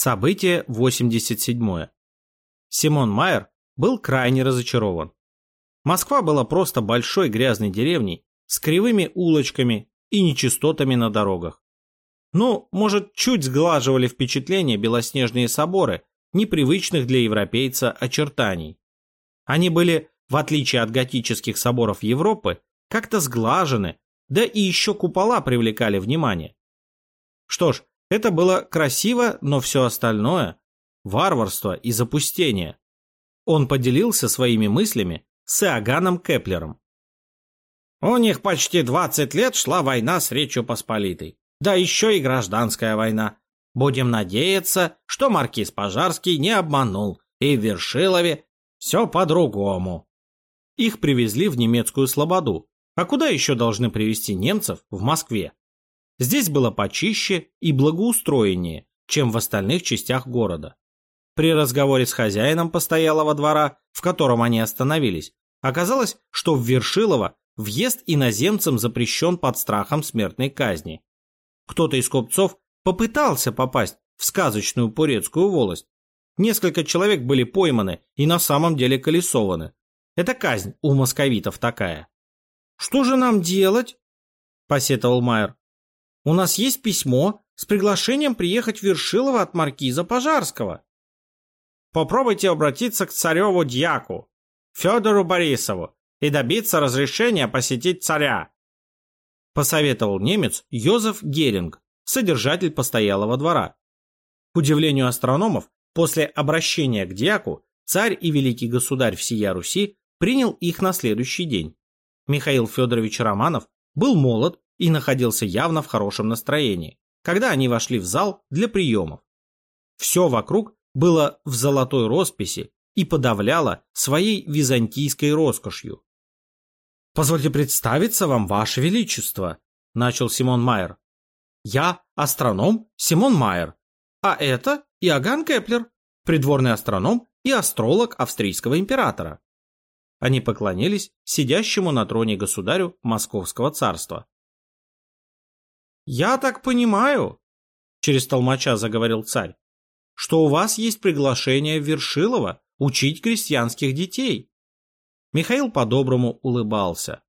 Событие 87. Симон Майер был крайне разочарован. Москва была просто большой грязной деревней с кривыми улочками и нечистотами на дорогах. Ну, может, чуть сглаживали впечатление белоснежные соборы, непривычных для европейца очертаний. Они были, в отличие от готических соборов Европы, как-то сглажены, да и еще купола привлекали внимание. Что ж, это было красиво, но все остальное – варварство и запустение. Он поделился своими мыслями с Иоганном Кеплером. У них почти 20 лет шла война с Речью Посполитой. Да еще и гражданская война. Будем надеяться, что маркиз Пожарский не обманул, и в Вершилове все по-другому. Их привезли в немецкую Слободу. А куда еще должны привезти немцев в Москве? Здесь было почище и благоустроеннее, чем в остальных частях города. При разговоре с хозяином постоялого двора, в котором они остановились, оказалось, что в Вершилово въезд иноземцам запрещен под страхом смертной казни. Кто-то из купцов попытался попасть в сказочную Порецкую волость. Несколько человек были пойманы и на самом деле колесованы. Это казнь у московитов такая. «Что же нам делать?» – посетовал Майер. У нас есть письмо с приглашением приехать в Вершилово от маркиза Пожарского. Попробуйте обратиться к цареву дьяку, Федору Борисову, и добиться разрешения посетить царя. Посоветовал немец Йозеф Геринг, содержатель постоялого двора. К удивлению астрономов, после обращения к дьяку царь и великий государь всея Руси принял их на следующий день. Михаил Федорович Романов был молод и находился явно в хорошем настроении, когда они вошли в зал для приемов. Все вокруг было в золотой росписи и подавляло своей византийской роскошью. «Позвольте представиться вам, Ваше Величество», – начал Симон Майер. «Я астроном Симон Майер, а это Иоганн Кеплер, придворный астроном и астролог австрийского императора». Они поклонились сидящему на троне государю Московского царства. «Я так понимаю», — через толмача заговорил царь, «что у вас есть приглашение в Вершилово учить крестьянских детей». Михаил по-доброму улыбался.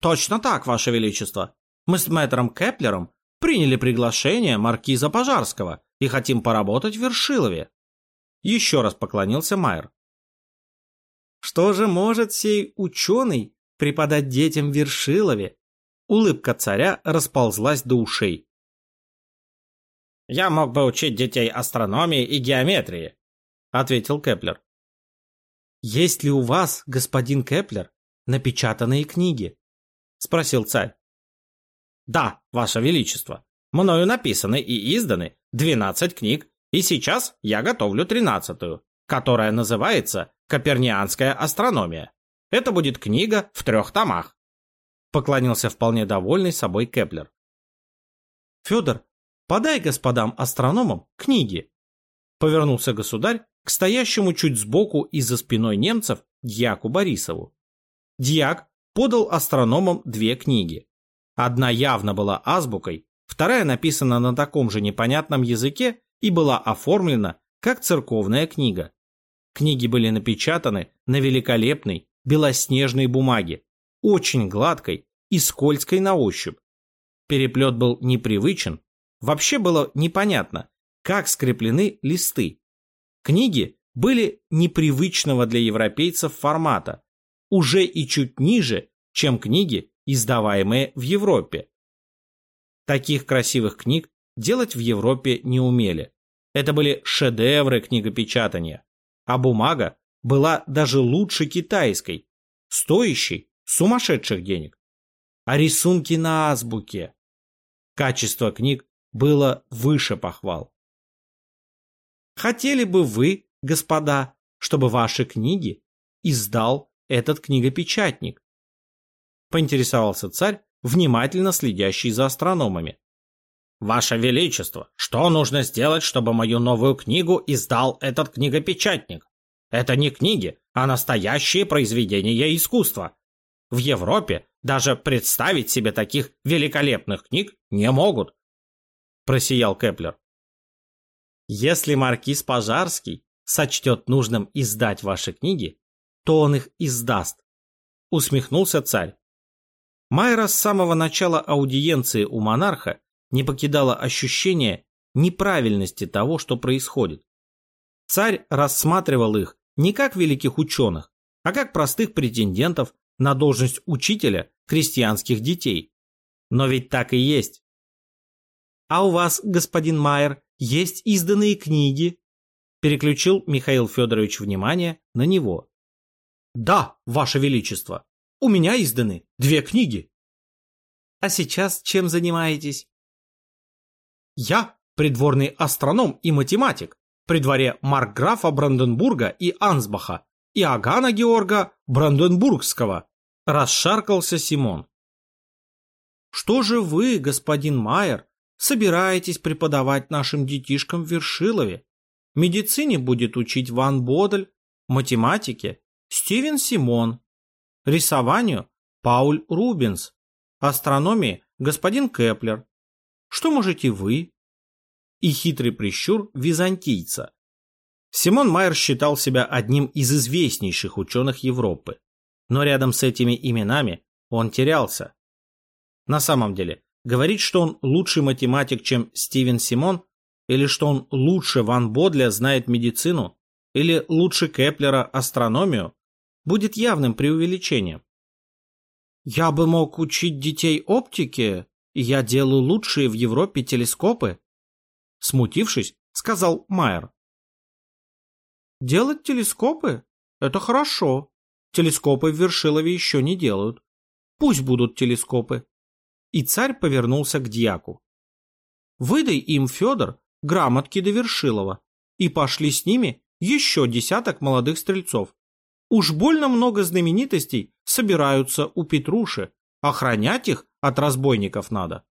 «Точно так, Ваше Величество. Мы с мэтром Кеплером приняли приглашение маркиза Пожарского и хотим поработать в Вершилове». Еще раз поклонился Майер. «Что же может сей ученый преподать детям в Вершилове?» Улыбка царя расползлась до ушей. «Я мог бы учить детей астрономии и геометрии», — ответил Кеплер. «Есть ли у вас, господин Кеплер, напечатанные книги?» — спросил царь. «Да, ваше величество. Мною написаны и изданы 12 книг, и сейчас я готовлю тринадцатую, которая называется «Копернианская астрономия». Это будет книга в трех томах поклонился вполне довольный собой Кеплер. Федор, подай господам астрономам книги. Повернулся государь к стоящему чуть сбоку и за спиной немцев дьяку Борисову. Дьяк подал астрономам две книги. Одна явно была азбукой, вторая написана на таком же непонятном языке и была оформлена как церковная книга. Книги были напечатаны на великолепной белоснежной бумаге, очень гладкой и скользкой на ощупь. Переплет был непривычен, вообще было непонятно, как скреплены листы. Книги были непривычного для европейцев формата, уже и чуть ниже, чем книги, издаваемые в Европе. Таких красивых книг делать в Европе не умели. Это были шедевры книгопечатания, а бумага была даже лучше китайской, стоящей сумасшедших денег, а рисунки на азбуке. Качество книг было выше похвал. Хотели бы вы, господа, чтобы ваши книги издал этот книгопечатник? Поинтересовался царь, внимательно следящий за астрономами. Ваше Величество, что нужно сделать, чтобы мою новую книгу издал этот книгопечатник? Это не книги, а настоящие произведения искусства. В Европе даже представить себе таких великолепных книг не могут. Просиял Кеплер. Если маркиз Пожарский сочтет нужным издать ваши книги, то он их издаст, усмехнулся царь. Майра с самого начала аудиенции у монарха не покидало ощущение неправильности того, что происходит. Царь рассматривал их не как великих ученых, а как простых претендентов на должность учителя крестьянских детей. Но ведь так и есть. А у вас, господин Майер, есть изданные книги? Переключил Михаил Федорович внимание на него. Да, ваше величество, у меня изданы две книги. А сейчас чем занимаетесь? Я придворный астроном и математик при дворе Маркграфа Бранденбурга и Ансбаха и Агана Георга Бранденбургского, расшаркался Симон. Что же вы, господин Майер, собираетесь преподавать нашим детишкам в Вершилове? Медицине будет учить Ван Бодель, математике Стивен Симон, рисованию Пауль Рубенс, астрономии господин Кеплер. Что можете вы? И хитрый прищур византийца. Симон Майер считал себя одним из известнейших ученых Европы, но рядом с этими именами он терялся. На самом деле, говорить, что он лучший математик, чем Стивен Симон, или что он лучше Ван Бодля знает медицину, или лучше Кеплера астрономию, будет явным преувеличением. Я бы мог учить детей оптике, и я делаю лучшие в Европе телескопы. Смутившись, сказал Майер. Делать телескопы? Это хорошо. Телескопы в Вершилове еще не делают. Пусть будут телескопы. И царь повернулся к дьяку. Выдай им, Федор, грамотки до Вершилова, и пошли с ними еще десяток молодых стрельцов. Уж больно много знаменитостей собираются у Петруши, охранять их от разбойников надо.